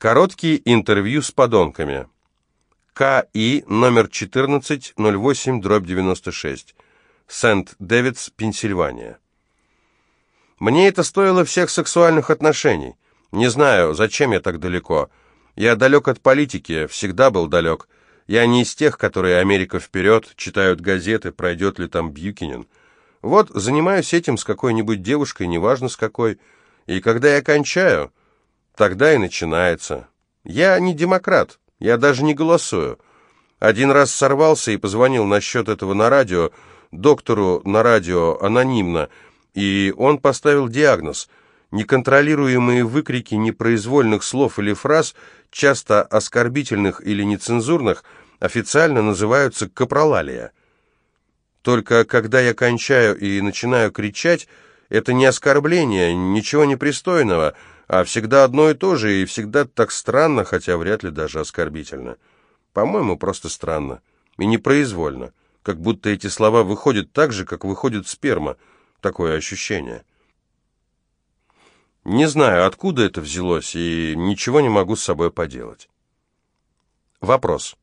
Короткие интервью с подонками. КИ номер 1408, дробь 96. Сент-Дэвидс, Пенсильвания. Мне это стоило всех сексуальных отношений. Не знаю, зачем я так далеко. Я далек от политики, всегда был далек. Я не из тех, которые «Америка вперед», читают газеты, пройдет ли там Бьюкинен. Вот, занимаюсь этим с какой-нибудь девушкой, неважно с какой. И когда я кончаю, тогда и начинается. Я не демократ, я даже не голосую. Один раз сорвался и позвонил насчет этого на радио, доктору на радио анонимно, и он поставил диагноз – Неконтролируемые выкрики непроизвольных слов или фраз, часто оскорбительных или нецензурных, официально называются капролалия. Только когда я кончаю и начинаю кричать, это не оскорбление, ничего непристойного, а всегда одно и то же, и всегда так странно, хотя вряд ли даже оскорбительно. По-моему, просто странно. И непроизвольно. Как будто эти слова выходят так же, как выходит сперма. Такое ощущение. Не знаю, откуда это взялось, и ничего не могу с собой поделать. Вопрос.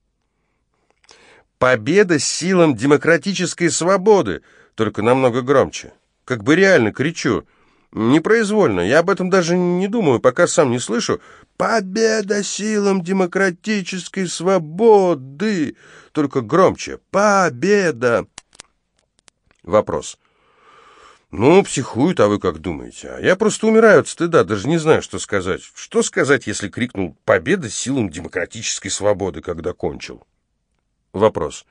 Победа силам демократической свободы, только намного громче. Как бы реально кричу. Непроизвольно, я об этом даже не думаю, пока сам не слышу. Победа силам демократической свободы, только громче. Победа. Вопрос. «Ну, психуют, а вы как думаете? Я просто умираю от стыда, даже не знаю, что сказать. Что сказать, если крикнул «Победа силам демократической свободы», когда кончил?» Вопрос.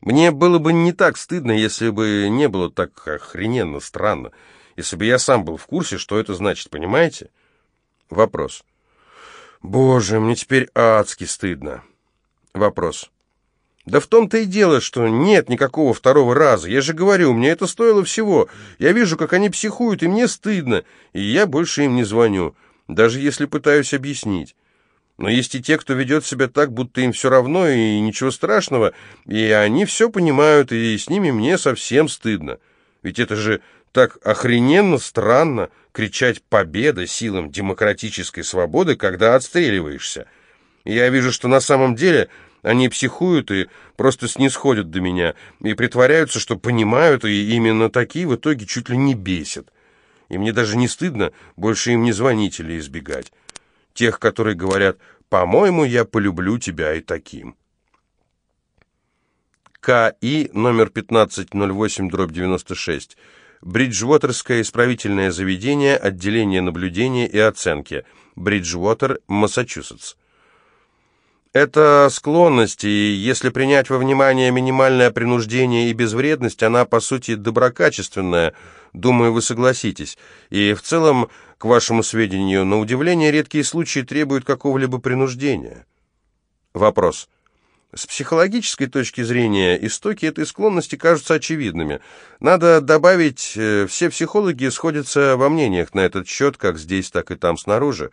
Мне было бы не так стыдно, если бы не было так охрененно странно, если бы я сам был в курсе, что это значит, понимаете? Вопрос. Боже, мне теперь адски стыдно. Вопрос. «Да в том-то и дело, что нет никакого второго раза. Я же говорю, мне это стоило всего. Я вижу, как они психуют, и мне стыдно, и я больше им не звоню, даже если пытаюсь объяснить. Но есть и те, кто ведет себя так, будто им все равно, и ничего страшного, и они все понимают, и с ними мне совсем стыдно. Ведь это же так охрененно странно кричать «Победа!» силам демократической свободы, когда отстреливаешься. Я вижу, что на самом деле они психуют и просто снисходят до меня, и притворяются, что понимают, и именно такие в итоге чуть ли не бесят. И мне даже не стыдно больше им не звонить или избегать. Тех, которые говорят «По-моему, я полюблю тебя и таким». КИ номер 1508-96. Бриджвотерское исправительное заведение, отделение наблюдения и оценки. Бриджвотер, Массачусетс. Это склонность, и если принять во внимание минимальное принуждение и безвредность, она, по сути, доброкачественная, думаю, вы согласитесь. И в целом, к вашему сведению, на удивление, редкие случаи требуют какого-либо принуждения. Вопрос. С психологической точки зрения истоки этой склонности кажутся очевидными. Надо добавить, э, все психологи сходятся во мнениях на этот счет, как здесь, так и там снаружи.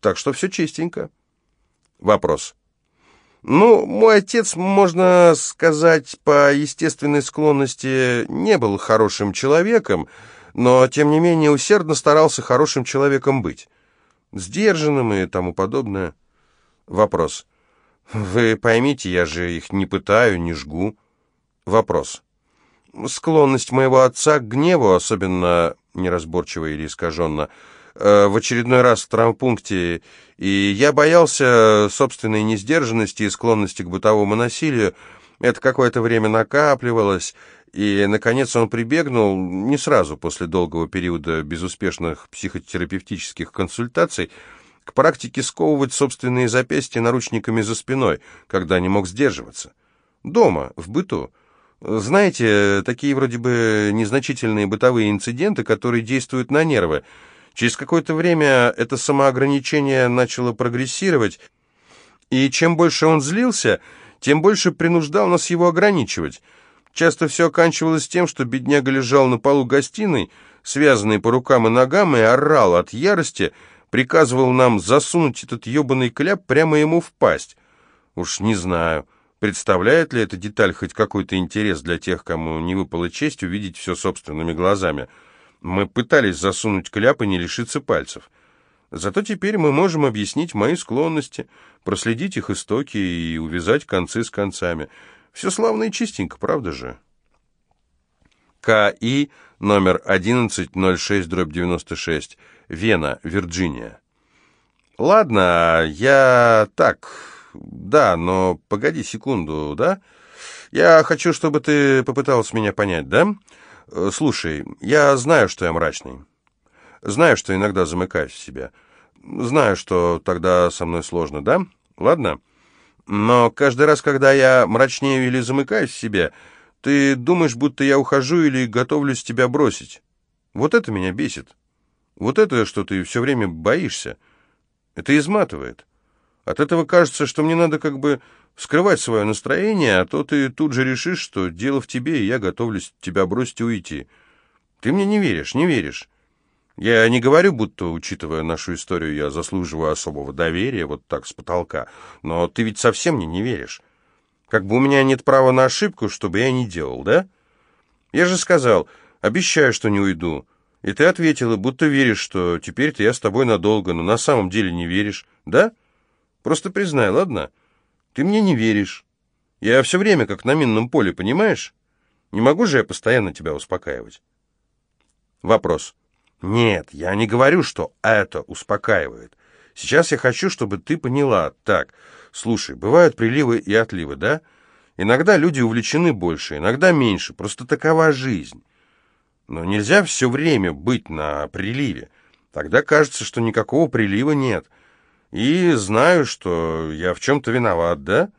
Так что все чистенько. Вопрос. Ну, мой отец, можно сказать, по естественной склонности не был хорошим человеком, но, тем не менее, усердно старался хорошим человеком быть. Сдержанным и тому подобное. Вопрос. Вы поймите, я же их не пытаю, не жгу. Вопрос. Склонность моего отца к гневу, особенно неразборчиво или искаженно, Э, в очередной раз в травмпункте, и я боялся собственной несдержанности и склонности к бытовому насилию. Это какое-то время накапливалось, и, наконец, он прибегнул, не сразу после долгого периода безуспешных психотерапевтических консультаций, к практике сковывать собственные запястья наручниками за спиной, когда не мог сдерживаться. Дома, в быту. Знаете, такие вроде бы незначительные бытовые инциденты, которые действуют на нервы, Через какое-то время это самоограничение начало прогрессировать, и чем больше он злился, тем больше принуждал нас его ограничивать. Часто все оканчивалось тем, что бедняга лежал на полу гостиной, связанный по рукам и ногам, и орал от ярости, приказывал нам засунуть этот ебаный кляп прямо ему в пасть. Уж не знаю, представляет ли эта деталь хоть какой-то интерес для тех, кому не выпала честь увидеть все собственными глазами. Мы пытались засунуть кляп и не лишиться пальцев. Зато теперь мы можем объяснить мои склонности, проследить их истоки и увязать концы с концами. Все славно и чистенько, правда же? К.И. номер 1106-96, Вена, Вирджиния. Ладно, я так... Да, но погоди секунду, да? Я хочу, чтобы ты попытался меня понять, да? Слушай, я знаю, что я мрачный. Знаю, что иногда замыкаюсь в себя. Знаю, что тогда со мной сложно, да? Ладно? Но каждый раз, когда я мрачнею или замыкаюсь в себе, ты думаешь, будто я ухожу или готовлюсь тебя бросить. Вот это меня бесит. Вот это, что ты все время боишься. Это изматывает. От этого кажется, что мне надо как бы скрывать свое настроение, а то ты тут же решишь, что дело в тебе, и я готовлюсь тебя бросить и уйти. Ты мне не веришь, не веришь. Я не говорю, будто, учитывая нашу историю, я заслуживаю особого доверия, вот так, с потолка, но ты ведь совсем мне не веришь. Как бы у меня нет права на ошибку, чтобы я не делал, да? Я же сказал, обещаю, что не уйду. И ты ответила, будто веришь, что теперь-то я с тобой надолго, но на самом деле не веришь, да? Просто признай, ладно? Ты мне не веришь. Я все время как на минном поле, понимаешь? Не могу же я постоянно тебя успокаивать. Вопрос. Нет, я не говорю, что это успокаивает. Сейчас я хочу, чтобы ты поняла. Так, слушай, бывают приливы и отливы, да? Иногда люди увлечены больше, иногда меньше. Просто такова жизнь. Но нельзя все время быть на приливе. Тогда кажется, что никакого прилива нет. И знаю, что я в чем-то виноват, да?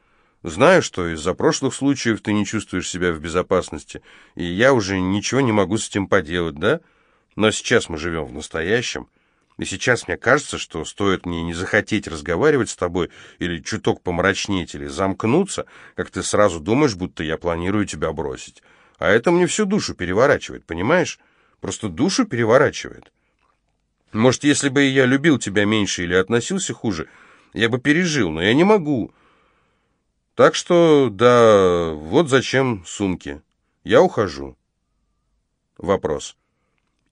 Знаю, что из-за прошлых случаев ты не чувствуешь себя в безопасности, и я уже ничего не могу с этим поделать, да? Но сейчас мы живем в настоящем, и сейчас мне кажется, что стоит мне не захотеть разговаривать с тобой или чуток помрачнеть, или замкнуться, как ты сразу думаешь, будто я планирую тебя бросить. А это мне всю душу переворачивает, понимаешь? Просто душу переворачивает. Может, если бы я любил тебя меньше или относился хуже, я бы пережил, но я не могу. Так что, да, вот зачем сумки. Я ухожу. Вопрос.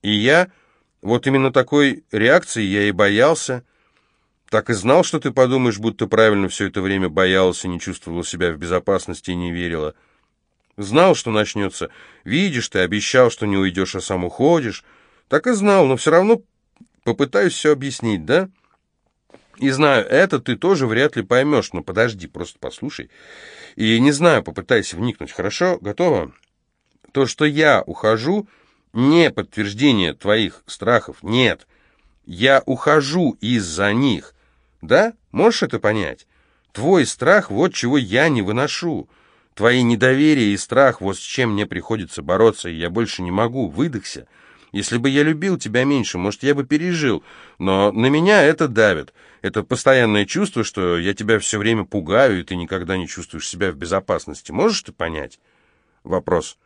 И я, вот именно такой реакции я и боялся. Так и знал, что ты подумаешь, будто правильно все это время боялся, не чувствовала себя в безопасности и не верила. Знал, что начнется. Видишь, ты обещал, что не уйдешь, а сам уходишь. Так и знал, но все равно попытаюсь все объяснить, да? И знаю, это ты тоже вряд ли поймешь, но подожди, просто послушай. И не знаю, попытайся вникнуть, хорошо? Готово? То, что я ухожу, не подтверждение твоих страхов, нет. Я ухожу из-за них. Да? Можешь это понять? Твой страх, вот чего я не выношу. Твои недоверие и страх, вот с чем мне приходится бороться, и я больше не могу. Выдохся. Если бы я любил тебя меньше, может, я бы пережил. Но на меня это давит. Это постоянное чувство, что я тебя все время пугаю, и ты никогда не чувствуешь себя в безопасности. Можешь ты понять? Вопрос.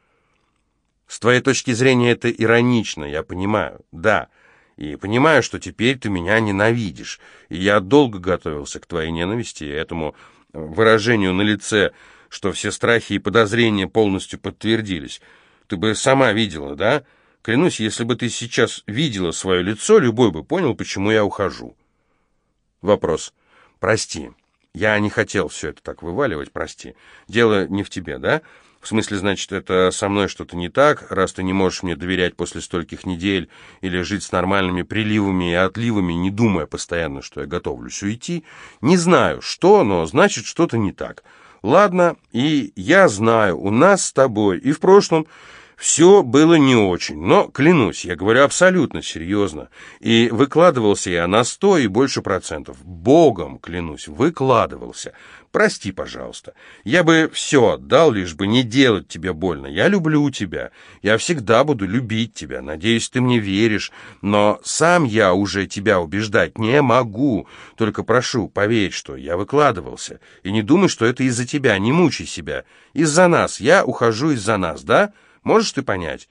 С твоей точки зрения это иронично, я понимаю, да. И понимаю, что теперь ты меня ненавидишь. И я долго готовился к твоей ненависти, и этому выражению на лице, что все страхи и подозрения полностью подтвердились. Ты бы сама видела, да? Клянусь, если бы ты сейчас видела свое лицо, любой бы понял, почему я ухожу. Вопрос. Прости, я не хотел все это так вываливать, прости. Дело не в тебе, да? В смысле, значит, это со мной что-то не так, раз ты не можешь мне доверять после стольких недель или жить с нормальными приливами и отливами, не думая постоянно, что я готовлюсь уйти. Не знаю, что, но значит, что-то не так. Ладно, и я знаю, у нас с тобой и в прошлом все было не очень, но, клянусь, я говорю абсолютно серьезно. И выкладывался я на сто и больше процентов. Богом, клянусь, выкладывался. Прости, пожалуйста. Я бы все отдал, лишь бы не делать тебе больно. Я люблю тебя. Я всегда буду любить тебя. Надеюсь, ты мне веришь. Но сам я уже тебя убеждать не могу. Только прошу, поверь, что я выкладывался. И не думай, что это из-за тебя. Не мучай себя. Из-за нас. Я ухожу из-за нас, да?» Можешь ты понять?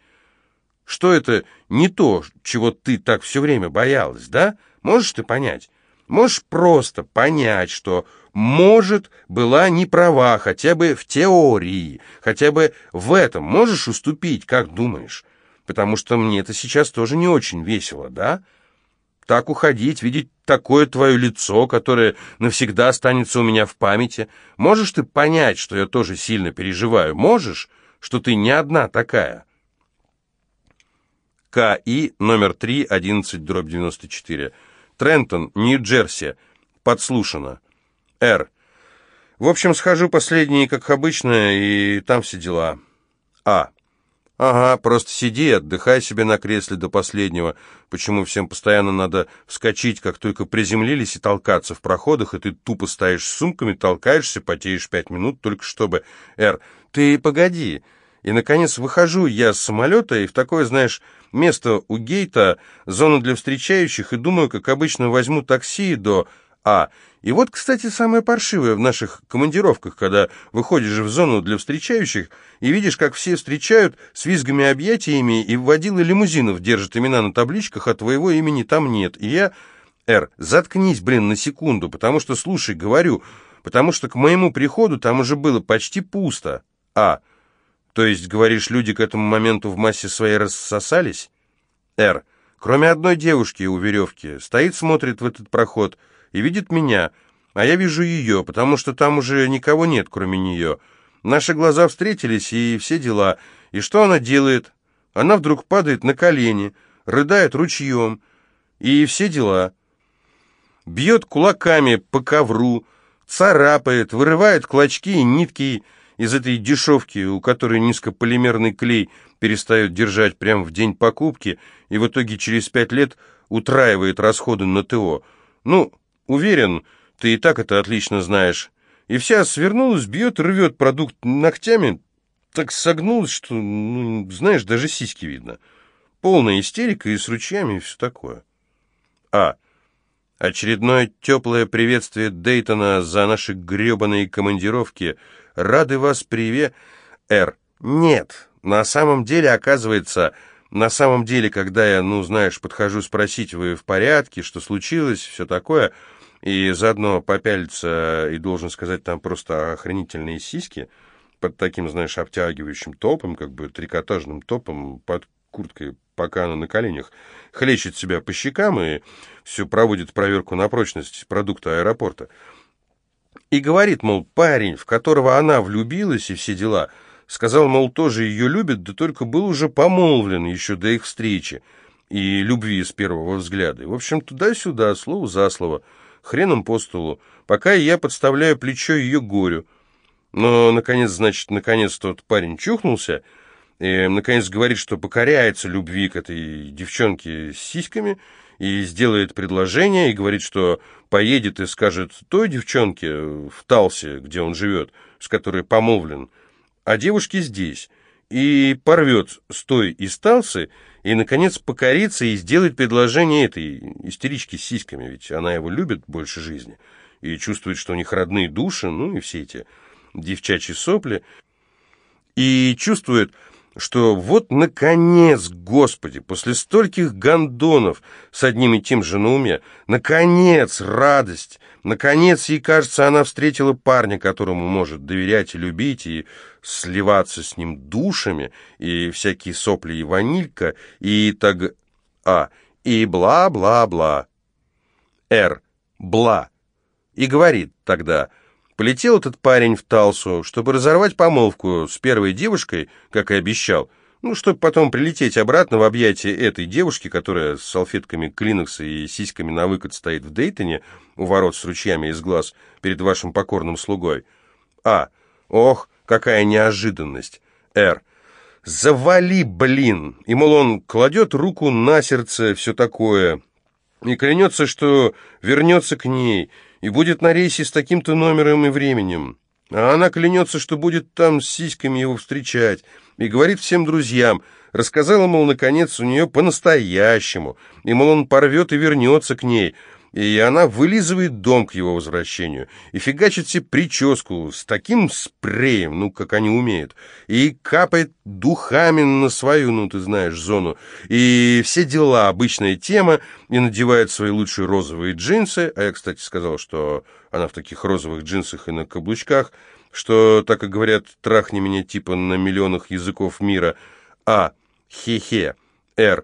Что это не то, чего ты так все время боялась, да? Можешь ты понять? Можешь просто понять, что, может, была не права, хотя бы в теории, хотя бы в этом можешь уступить, как думаешь? Потому что мне это сейчас тоже не очень весело, да? так уходить, видеть такое твое лицо, которое навсегда останется у меня в памяти. Можешь ты понять, что я тоже сильно переживаю? Можешь, что ты не одна такая?» КИ номер 3, 11, дробь 94. Трентон, Нью-Джерси. Подслушано. Р. В общем, схожу последний, как обычно, и там все дела. А. Ага, просто сиди, отдыхай себе на кресле до последнего. Почему всем постоянно надо вскочить, как только приземлились, и толкаться в проходах, и ты тупо стоишь с сумками, толкаешься, потеешь пять минут, только чтобы... Р. Ты погоди. И, наконец, выхожу я с самолета, и в такое, знаешь, место у гейта, зона для встречающих, и думаю, как обычно, возьму такси до А. И вот, кстати, самое паршивое в наших командировках, когда выходишь в зону для встречающих и видишь, как все встречают с визгами объятиями, и водилы лимузинов держат имена на табличках, а твоего имени там нет. И я... Р, заткнись, блин, на секунду, потому что, слушай, говорю, потому что к моему приходу там уже было почти пусто. А. То есть, говоришь, люди к этому моменту в массе своей рассосались? Р. Кроме одной девушки у веревки. Стоит, смотрит в этот проход и видит меня, а я вижу ее, потому что там уже никого нет, кроме нее. Наши глаза встретились, и все дела. И что она делает? Она вдруг падает на колени, рыдает ручьем, и все дела. Бьет кулаками по ковру, царапает, вырывает клочки и нитки, из этой дешевки, у которой низкополимерный клей перестает держать прямо в день покупки и в итоге через пять лет утраивает расходы на ТО. Ну, уверен, ты и так это отлично знаешь. И вся свернулась, бьет, рвет продукт ногтями, так согнулась, что, ну, знаешь, даже сиськи видно. Полная истерика и с ручьями и все такое. А. Очередное теплое приветствие Дейтона за наши гребаные командировки – Рады вас приве... Р. Нет, на самом деле, оказывается, на самом деле, когда я, ну, знаешь, подхожу спросить, вы в порядке, что случилось, все такое, и заодно попялиться, и должен сказать, там просто охренительные сиськи, под таким, знаешь, обтягивающим топом, как бы трикотажным топом, под курткой, пока она на коленях, хлещет себя по щекам и все проводит проверку на прочность продукта аэропорта. И говорит, мол, парень, в которого она влюбилась и все дела, сказал, мол, тоже ее любит, да только был уже помолвлен еще до их встречи и любви с первого взгляда. В общем, туда-сюда, слово за слово, хреном по столу, пока я подставляю плечо ее горю. Но, наконец, значит, наконец тот парень чухнулся, и, наконец, говорит, что покоряется любви к этой девчонке с сиськами, и сделает предложение, и говорит, что поедет и скажет той девчонке в Талсе, где он живет, с которой помолвлен, а девушке здесь, и порвет с той из Талсы, и, наконец, покорится и сделает предложение этой истеричке с сиськами, ведь она его любит больше жизни, и чувствует, что у них родные души, ну и все эти девчачьи сопли, и чувствует, что вот, наконец, Господи, после стольких гондонов с одним и тем же на уме, наконец, радость, наконец, ей кажется, она встретила парня, которому может доверять и любить, и сливаться с ним душами, и всякие сопли и ванилька, и так... А, и бла-бла-бла. Р. Бла. И говорит тогда... Полетел этот парень в Талсу, чтобы разорвать помолвку с первой девушкой, как и обещал, ну, чтобы потом прилететь обратно в объятия этой девушки, которая с салфетками Клинокса и сиськами на выкат стоит в Дейтоне, у ворот с ручьями из глаз, перед вашим покорным слугой. А. Ох, какая неожиданность. Р. Завали, блин! И, мол, он кладет руку на сердце, все такое, и клянется, что вернется к ней, и будет на рейсе с таким-то номером и временем. А она клянется, что будет там с сиськами его встречать, и говорит всем друзьям, рассказала, мол, наконец, у нее по-настоящему, и, мол, он порвет и вернется к ней, и она вылизывает дом к его возвращению, и фигачит себе прическу с таким спреем, ну, как они умеют, и капает духами на свою, ну, ты знаешь, зону, и все дела, обычная тема, и надевает свои лучшие розовые джинсы, а я, кстати, сказал, что она в таких розовых джинсах и на каблучках, что, так и говорят, трахни меня типа на миллионах языков мира, а, хе-хе, р.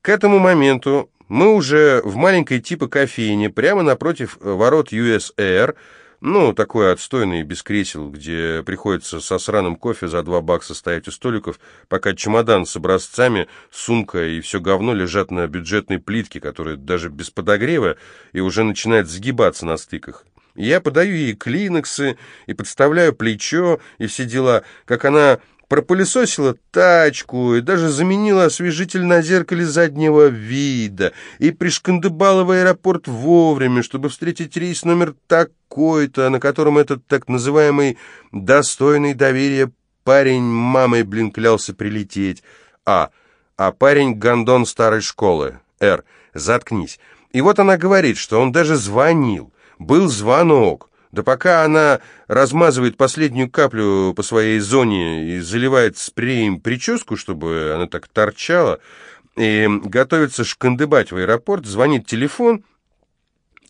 К этому моменту Мы уже в маленькой типа кофейне, прямо напротив ворот US Air, ну, такой отстойный, без кресел, где приходится со сраным кофе за два бакса стоять у столиков, пока чемодан с образцами, сумка и все говно лежат на бюджетной плитке, которая даже без подогрева и уже начинает сгибаться на стыках. Я подаю ей клиноксы и подставляю плечо и все дела, как она пропылесосила тачку и даже заменила освежитель на зеркале заднего вида и пришкандыбала в аэропорт вовремя, чтобы встретить рейс номер такой-то, на котором этот так называемый «достойный доверия» парень мамой, блин, клялся прилететь. А. А парень гондон старой школы. Р. Заткнись. И вот она говорит, что он даже звонил. Был звонок. Да пока она размазывает последнюю каплю по своей зоне и заливает спреем прическу, чтобы она так торчала, и готовится шкандыбать в аэропорт, звонит телефон,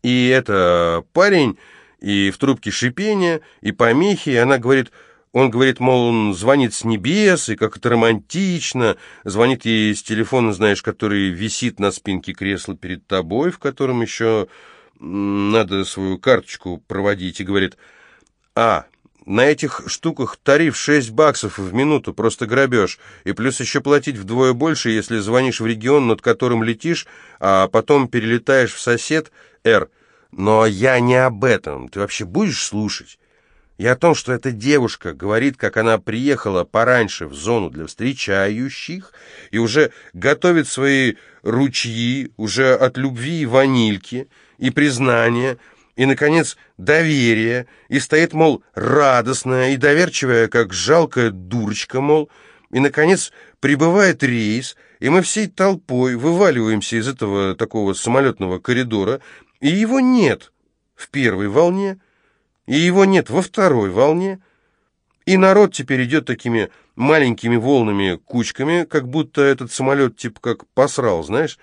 и это парень, и в трубке шипение, и помехи, и она говорит... Он говорит, мол, он звонит с небес, и как это романтично, звонит ей с телефона, знаешь, который висит на спинке кресла перед тобой, в котором еще надо свою карточку проводить, и говорит, а, на этих штуках тариф 6 баксов в минуту, просто грабеж, и плюс еще платить вдвое больше, если звонишь в регион, над которым летишь, а потом перелетаешь в сосед, Р. Но я не об этом, ты вообще будешь слушать? Я о том, что эта девушка говорит, как она приехала пораньше в зону для встречающих и уже готовит свои ручьи, уже от любви и ванильки, и признание, и, наконец, доверие, и стоит, мол, радостная и доверчивая, как жалкая дурочка, мол, и, наконец, прибывает рейс, и мы всей толпой вываливаемся из этого такого самолетного коридора, и его нет в первой волне, и его нет во второй волне, и народ теперь идет такими маленькими волнами, кучками, как будто этот самолет типа как посрал, знаешь,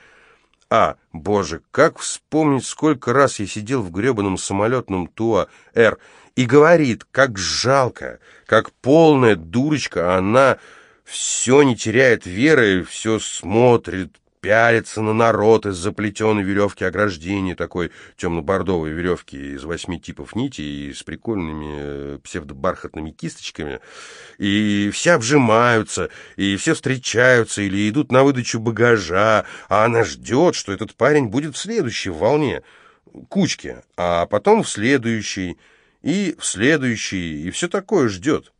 а, боже, как вспомнить, сколько раз я сидел в гребаном самолетном Туа-Р и говорит, как жалко, как полная дурочка, она все не теряет веры, все смотрит, пялится на народ из заплетенной веревки ограждения, такой темно-бордовой веревки из восьми типов нити и с прикольными э, псевдобархатными кисточками. И все обжимаются, и все встречаются или идут на выдачу багажа, а она ждет, что этот парень будет в следующей волне кучки, а потом в следующей, и в следующей, и все такое ждет.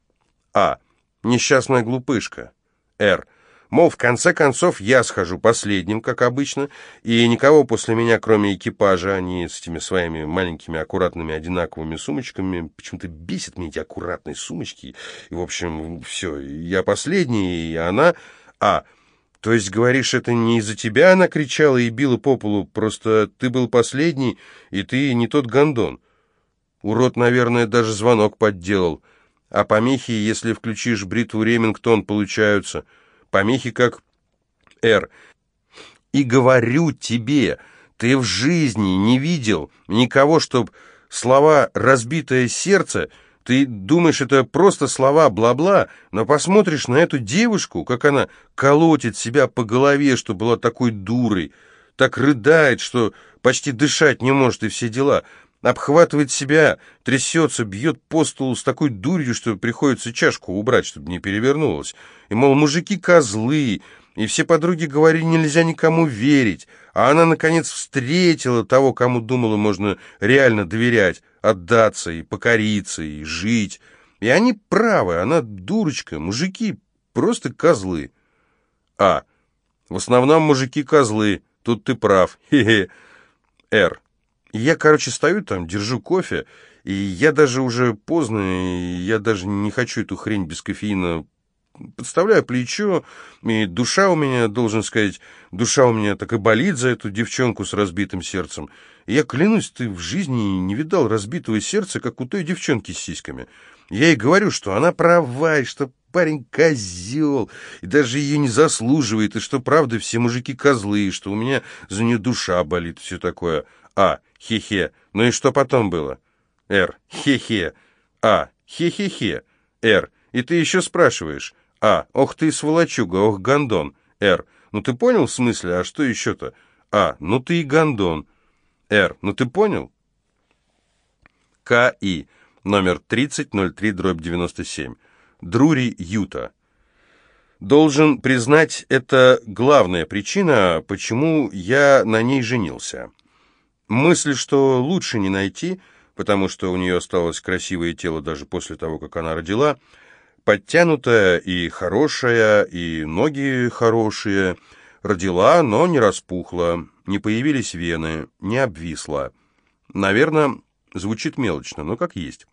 А. Несчастная глупышка. Р. Мол, в конце концов, я схожу последним, как обычно, и никого после меня, кроме экипажа, они с этими своими маленькими аккуратными одинаковыми сумочками, почему-то бесит меня эти аккуратные сумочки, и, в общем, все, я последний, и она... А, то есть, говоришь, это не из-за тебя она кричала и била по полу, просто ты был последний, и ты не тот гондон. Урод, наверное, даже звонок подделал. А помехи, если включишь бритву Ремингтон, получаются помехи как «Р». «И говорю тебе, ты в жизни не видел никого, чтоб слова «разбитое сердце» Ты думаешь, это просто слова бла-бла, но посмотришь на эту девушку, как она колотит себя по голове, что была такой дурой, так рыдает, что почти дышать не может и все дела обхватывает себя, трясется, бьет по столу с такой дурью, что приходится чашку убрать, чтобы не перевернулась. И, мол, мужики козлы, и все подруги говорили, нельзя никому верить. А она, наконец, встретила того, кому думала, можно реально доверять, отдаться и покориться, и жить. И они правы, она дурочка, мужики просто козлы. А. В основном мужики козлы, тут ты прав. Хе-хе. Р. Я, короче, стою там, держу кофе, и я даже уже поздно, и я даже не хочу эту хрень без кофеина подставляю плечо, и душа у меня, должен сказать, душа у меня так и болит за эту девчонку с разбитым сердцем. И я клянусь, ты в жизни не видал разбитого сердца, как у той девчонки с сиськами. Я ей говорю, что она права, и что парень козел, и даже ее не заслуживает, и что, правда, все мужики козлы, и что у меня за нее душа болит, все такое. А. Хе-хе. Ну и что потом было? Р. Хе-хе. А. Хе-хе-хе. Р. И ты еще спрашиваешь. А. Ох ты сволочуга, ох гондон. Р. Ну ты понял в смысле, а что еще-то? А. Ну ты и гондон. Р. Ну ты понял? К.И. Номер 3003, дробь 97. Друри, Юта. Должен признать, это главная причина, почему я на ней женился. Мысль, что лучше не найти, потому что у нее осталось красивое тело даже после того, как она родила, подтянутая и хорошая, и ноги хорошие, родила, но не распухла, не появились вены, не обвисла. Наверное, звучит мелочно, но как есть.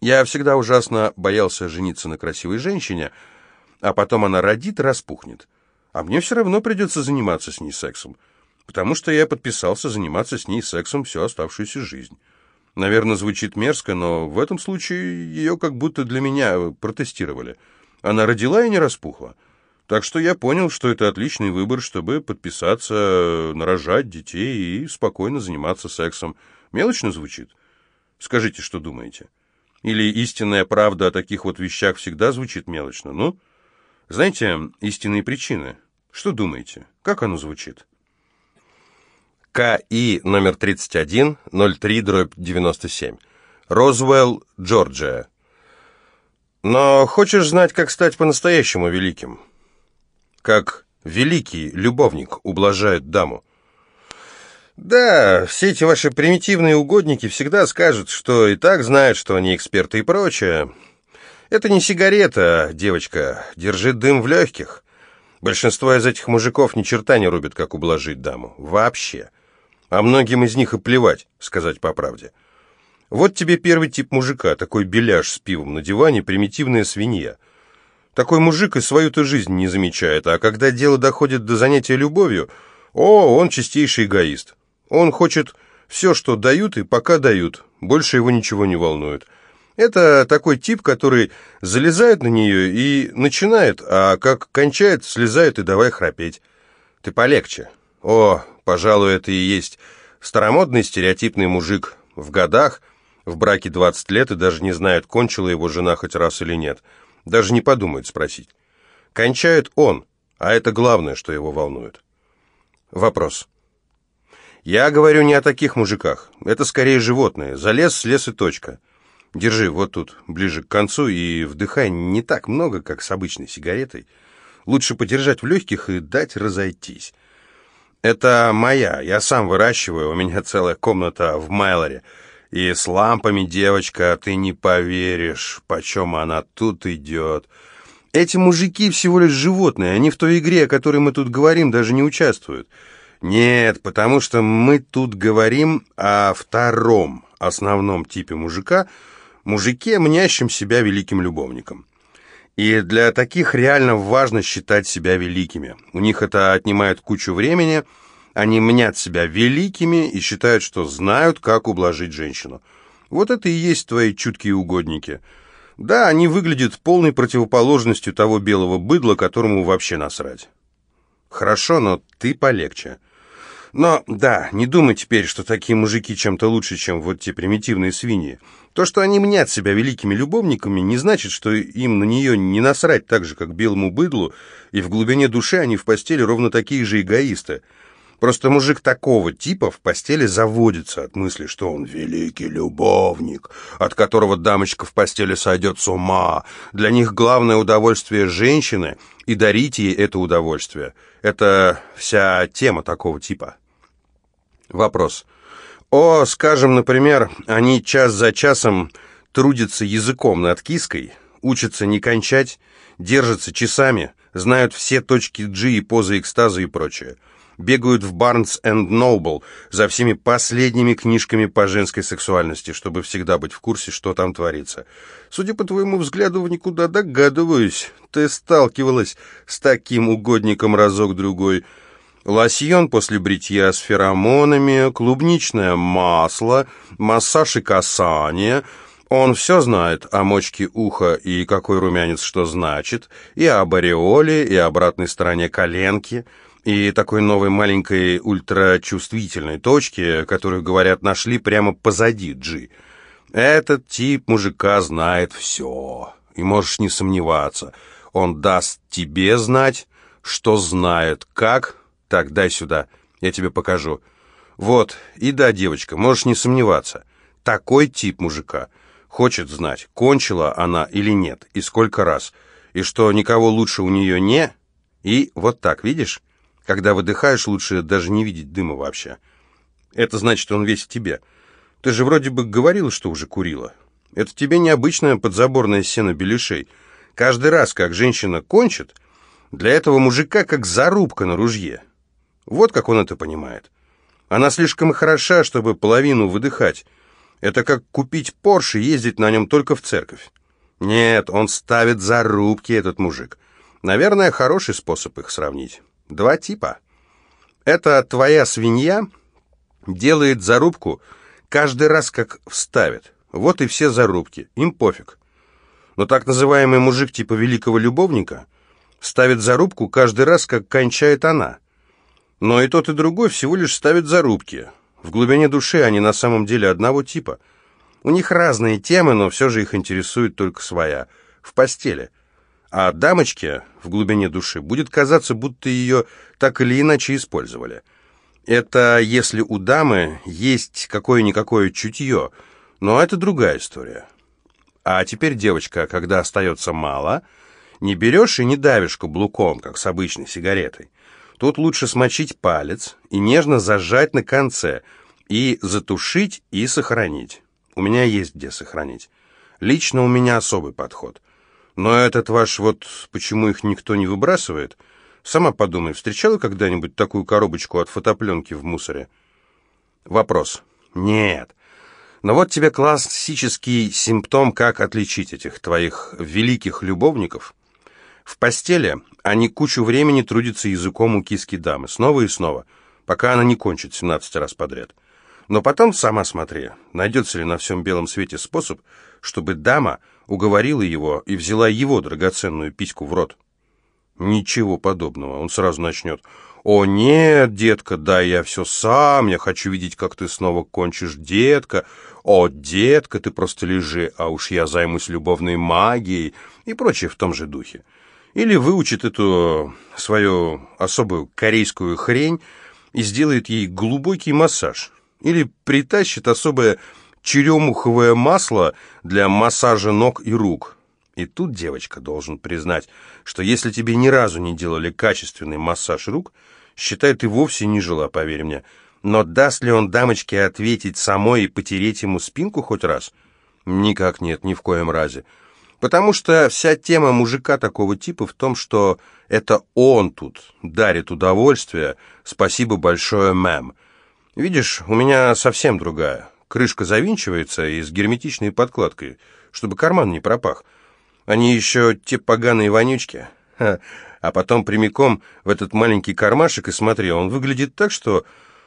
Я всегда ужасно боялся жениться на красивой женщине, а потом она родит распухнет. А мне все равно придется заниматься с ней сексом, потому что я подписался заниматься с ней сексом всю оставшуюся жизнь. Наверное, звучит мерзко, но в этом случае ее как будто для меня протестировали. Она родила и не распухла. Так что я понял, что это отличный выбор, чтобы подписаться, нарожать детей и спокойно заниматься сексом. Мелочно звучит? Скажите, что думаете? Или истинная правда о таких вот вещах всегда звучит мелочно? Ну, знаете, истинные причины. Что думаете? Как оно звучит? КИ номер 31, 03, дробь 97. Розуэлл, Джорджия. Но хочешь знать, как стать по-настоящему великим? Как великий любовник ублажает даму? Да, все эти ваши примитивные угодники всегда скажут, что и так знают, что они эксперты и прочее. Это не сигарета, девочка, держит дым в легких. Большинство из этих мужиков ни черта не рубят, как ублажить даму. Вообще. А многим из них и плевать, сказать по правде. Вот тебе первый тип мужика, такой беляш с пивом на диване, примитивная свинья. Такой мужик и свою-то жизнь не замечает, а когда дело доходит до занятия любовью, о, он чистейший эгоист. Он хочет все, что дают, и пока дают, больше его ничего не волнует. Это такой тип, который залезает на нее и начинает, а как кончает, слезает и давай храпеть. Ты полегче. О, пожалуй, это и есть старомодный стереотипный мужик в годах, в браке 20 лет и даже не знает, кончила его жена хоть раз или нет. Даже не подумает спросить. Кончает он, а это главное, что его волнует. Вопрос. Я говорю не о таких мужиках. Это скорее животные. Залез, слез и точка. Держи вот тут, ближе к концу, и вдыхай не так много, как с обычной сигаретой. Лучше подержать в легких и дать разойтись. Это моя, я сам выращиваю, у меня целая комната в Майлоре. И с лампами, девочка, ты не поверишь, почем она тут идет. Эти мужики всего лишь животные, они в той игре, о которой мы тут говорим, даже не участвуют. Нет, потому что мы тут говорим о втором основном типе мужика — мужике, мнящем себя великим любовником. И для таких реально важно считать себя великими. У них это отнимает кучу времени, они мнят себя великими и считают, что знают, как ублажить женщину. Вот это и есть твои чуткие угодники. Да, они выглядят полной противоположностью того белого быдла, которому вообще насрать. Хорошо, но ты полегче. Но, да, не думай теперь, что такие мужики чем-то лучше, чем вот те примитивные свиньи. То, что они мнят себя великими любовниками, не значит, что им на нее не насрать так же, как белому быдлу, и в глубине души они в постели ровно такие же эгоисты. Просто мужик такого типа в постели заводится от мысли, что он великий любовник, от которого дамочка в постели сойдет с ума. Для них главное удовольствие женщины, и дарить ей это удовольствие. Это вся тема такого типа. Вопрос. О, скажем, например, они час за часом трудятся языком над киской, учатся не кончать, держатся часами, знают все точки G и позы экстаза и прочее. Бегают в Barnes and Noble за всеми последними книжками по женской сексуальности, чтобы всегда быть в курсе, что там творится. Судя по твоему взгляду в никуда, догадываюсь, ты сталкивалась с таким угодником разок-другой – лосьон после бритья с феромонами, клубничное масло, массаж и касание. Он все знает о мочке уха и какой румянец что значит, и об ореоле, и обратной стороне коленки, и такой новой маленькой ультрачувствительной точке, которую, говорят, нашли прямо позади Джи. Этот тип мужика знает все, и можешь не сомневаться. Он даст тебе знать, что знает, как так, дай сюда. Я тебе покажу. Вот, и да, девочка, можешь не сомневаться. Такой тип мужика. Хочет знать, кончила она или нет, и сколько раз. И что никого лучше у нее не... И вот так, видишь? Когда выдыхаешь, лучше даже не видеть дыма вообще. Это значит, он весь в тебе. Ты же вроде бы говорила, что уже курила. Это тебе необычная подзаборная сено беляшей. Каждый раз, как женщина кончит, для этого мужика как зарубка на ружье. Вот как он это понимает. Она слишком хороша, чтобы половину выдыхать. Это как купить Порш и ездить на нем только в церковь. Нет, он ставит зарубки, этот мужик. Наверное, хороший способ их сравнить. Два типа. Это твоя свинья делает зарубку каждый раз, как вставит. Вот и все зарубки. Им пофиг. Но так называемый мужик типа великого любовника ставит зарубку каждый раз, как кончает она. Но и тот, и другой всего лишь ставят зарубки. В глубине души они на самом деле одного типа. У них разные темы, но все же их интересует только своя. В постели. А дамочке в глубине души будет казаться, будто ее так или иначе использовали. Это если у дамы есть какое-никакое чутье, но это другая история. А теперь, девочка, когда остается мало, не берешь и не давишь каблуком, как с обычной сигаретой. Тут лучше смочить палец и нежно зажать на конце, и затушить, и сохранить. У меня есть где сохранить. Лично у меня особый подход. Но этот ваш вот, почему их никто не выбрасывает, сама подумай, встречала когда-нибудь такую коробочку от фотопленки в мусоре? Вопрос. Нет. Но вот тебе классический симптом, как отличить этих твоих великих любовников. В постели они кучу времени трудятся языком у киски дамы, снова и снова, пока она не кончит 17 раз подряд. Но потом сама смотри, найдется ли на всем белом свете способ, чтобы дама уговорила его и взяла его драгоценную письку в рот. Ничего подобного, он сразу начнет. «О, нет, детка, да я все сам, я хочу видеть, как ты снова кончишь, детка. О, детка, ты просто лежи, а уж я займусь любовной магией» и прочее в том же духе. Или выучит эту свою особую корейскую хрень и сделает ей глубокий массаж. Или притащит особое черемуховое масло для массажа ног и рук. И тут, девочка, должен признать, что если тебе ни разу не делали качественный массаж рук, считай, ты вовсе не жила, поверь мне. Но даст ли он дамочке ответить самой и потереть ему спинку хоть раз? Никак нет, ни в коем разе. Потому что вся тема мужика такого типа в том, что это он тут дарит удовольствие. Спасибо большое, мэм. Видишь, у меня совсем другая. Крышка завинчивается и с герметичной подкладкой, чтобы карман не пропах. Они еще те поганые вонючки. Ха. А потом прямиком в этот маленький кармашек, и смотри, он выглядит так, что...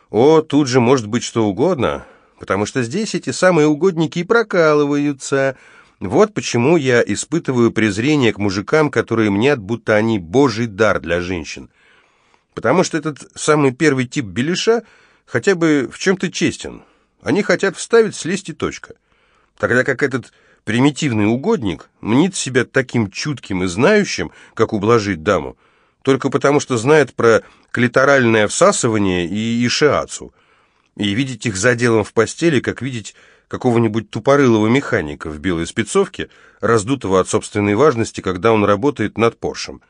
О, тут же может быть что угодно, потому что здесь эти самые угодники и прокалываются. Вот почему я испытываю презрение к мужикам, которые мнят, будто они божий дар для женщин. Потому что этот самый первый тип беляша хотя бы в чем-то честен. Они хотят вставить, слезть и точка. Тогда как этот Примитивный угодник мнит себя таким чутким и знающим, как ублажить даму, только потому что знает про клиторальное всасывание и ишиацу. И видеть их за делом в постели, как видеть какого-нибудь тупорылого механика в белой спецовке, раздутого от собственной важности, когда он работает над Поршем.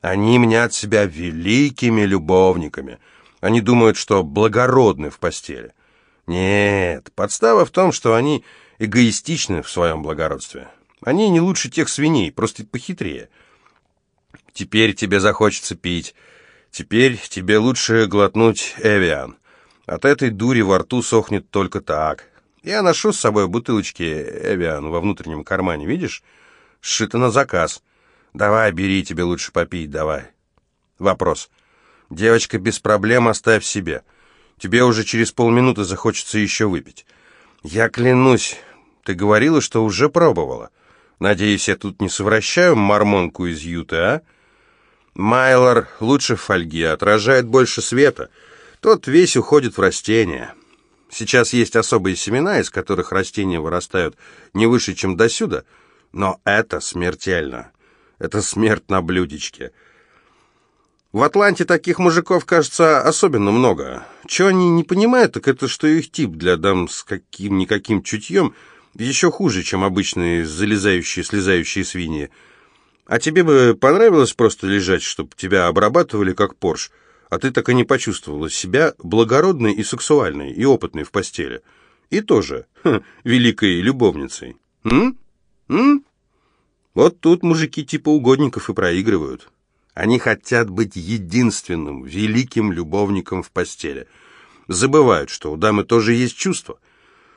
Они мнят себя великими любовниками. Они думают, что благородны в постели. Нет, подстава в том, что они эгоистичны в своем благородстве. Они не лучше тех свиней, просто похитрее. Теперь тебе захочется пить. Теперь тебе лучше глотнуть Эвиан. От этой дури во рту сохнет только так. Я ношу с собой бутылочки Эвиан во внутреннем кармане, видишь? Сшито на заказ. Давай, бери, тебе лучше попить, давай. Вопрос. Девочка, без проблем оставь себе. Тебе уже через полминуты захочется еще выпить. Я клянусь, ты говорила, что уже пробовала. Надеюсь, я тут не совращаю мормонку из Юты, а? Майлор лучше фольги, отражает больше света. Тот весь уходит в растения. Сейчас есть особые семена, из которых растения вырастают не выше, чем досюда, но это смертельно. Это смерть на блюдечке. В Атланте таких мужиков, кажется, особенно много. Чего они не понимают, так это что их тип для дам с каким-никаким чутьем еще хуже, чем обычные залезающие, слезающие свиньи. А тебе бы понравилось просто лежать, чтобы тебя обрабатывали как Порш, а ты так и не почувствовала себя благородной и сексуальной, и опытной в постели. И тоже ха, великой любовницей. М? М? Вот тут мужики типа угодников и проигрывают. Они хотят быть единственным, великим любовником в постели. Забывают, что у дамы тоже есть чувства.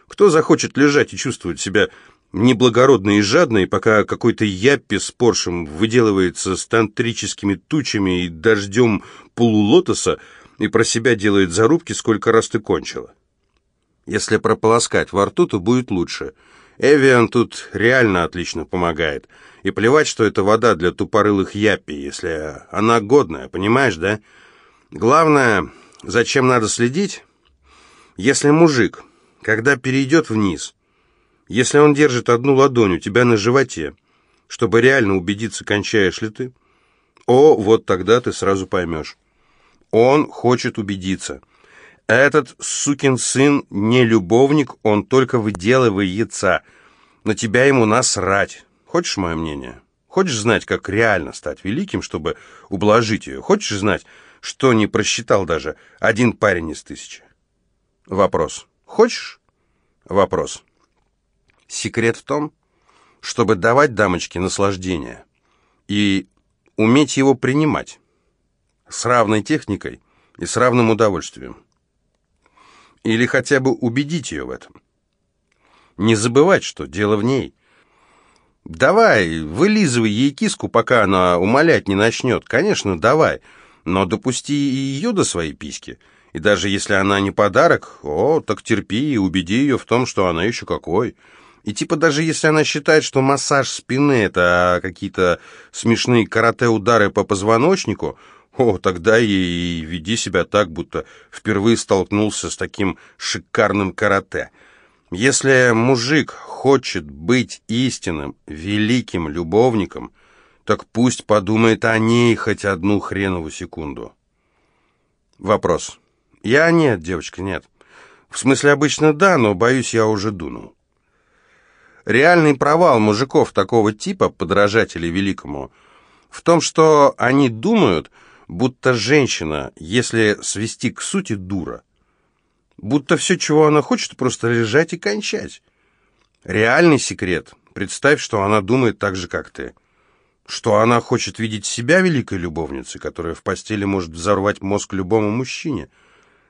Кто захочет лежать и чувствовать себя неблагородно и жадно, пока какой-то яппи с Поршем выделывается с тантрическими тучами и дождем полулотоса и про себя делает зарубки, сколько раз ты кончила? Если прополоскать во рту, то будет лучше. Эвиан тут реально отлично помогает. И плевать, что это вода для тупорылых япи, если она годная, понимаешь, да? Главное, зачем надо следить? Если мужик, когда перейдет вниз, если он держит одну ладонь у тебя на животе, чтобы реально убедиться, кончаешь ли ты, о, вот тогда ты сразу поймешь. Он хочет убедиться. Этот сукин сын не любовник, он только выделывает яйца. На тебя ему насрать. Хочешь мое мнение? Хочешь знать, как реально стать великим, чтобы ублажить ее? Хочешь знать, что не просчитал даже один парень из тысячи? Вопрос. Хочешь? Вопрос. Секрет в том, чтобы давать дамочке наслаждение и уметь его принимать с равной техникой и с равным удовольствием. Или хотя бы убедить ее в этом. Не забывать, что дело в ней – Давай, вылизывай ей киску, пока она умолять не начнет. Конечно, давай, но допусти и ее до своей письки. И даже если она не подарок, о, так терпи и убеди ее в том, что она еще какой. И типа даже если она считает, что массаж спины — это какие-то смешные карате-удары по позвоночнику, о, тогда и веди себя так, будто впервые столкнулся с таким шикарным карате — если мужик хочет быть истинным, великим любовником, так пусть подумает о ней хоть одну хреновую секунду. Вопрос. Я нет, девочка, нет. В смысле, обычно да, но, боюсь, я уже дунул. Реальный провал мужиков такого типа, подражателей великому, в том, что они думают, будто женщина, если свести к сути, дура – Будто все, чего она хочет, просто лежать и кончать. Реальный секрет. Представь, что она думает так же, как ты. Что она хочет видеть себя великой любовницей, которая в постели может взорвать мозг любому мужчине.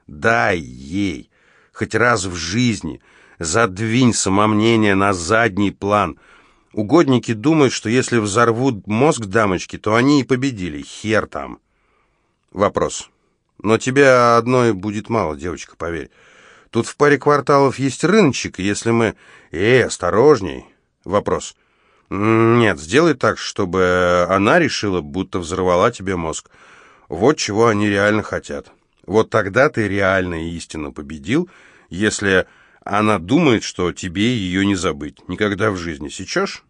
Дай ей, хоть раз в жизни, задвинь самомнение на задний план. Угодники думают, что если взорвут мозг дамочки, то они и победили. Хер там. Вопрос. Но тебе одной будет мало, девочка, поверь. Тут в паре кварталов есть рыночек, если мы... Эй, осторожней. Вопрос. Нет, сделай так, чтобы она решила, будто взорвала тебе мозг. Вот чего они реально хотят. Вот тогда ты реально и истинно победил, если она думает, что тебе ее не забыть. Никогда в жизни. Сечешь?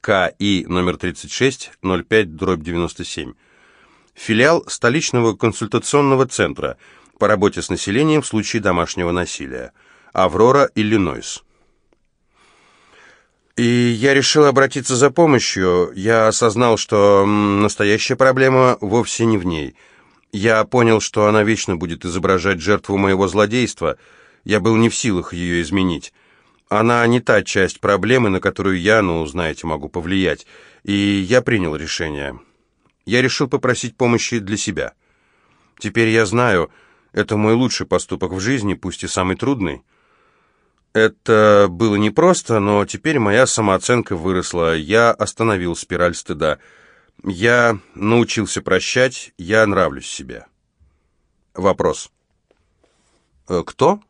КИ номер 36, 05, дробь 97 филиал столичного консультационного центра по работе с населением в случае домашнего насилия. Аврора, Иллинойс. И я решил обратиться за помощью. Я осознал, что настоящая проблема вовсе не в ней. Я понял, что она вечно будет изображать жертву моего злодейства. Я был не в силах ее изменить. Она не та часть проблемы, на которую я, ну, знаете, могу повлиять. И я принял решение я решил попросить помощи для себя. Теперь я знаю, это мой лучший поступок в жизни, пусть и самый трудный. Это было непросто, но теперь моя самооценка выросла, я остановил спираль стыда. Я научился прощать, я нравлюсь себе. Вопрос. «Э, «Кто?»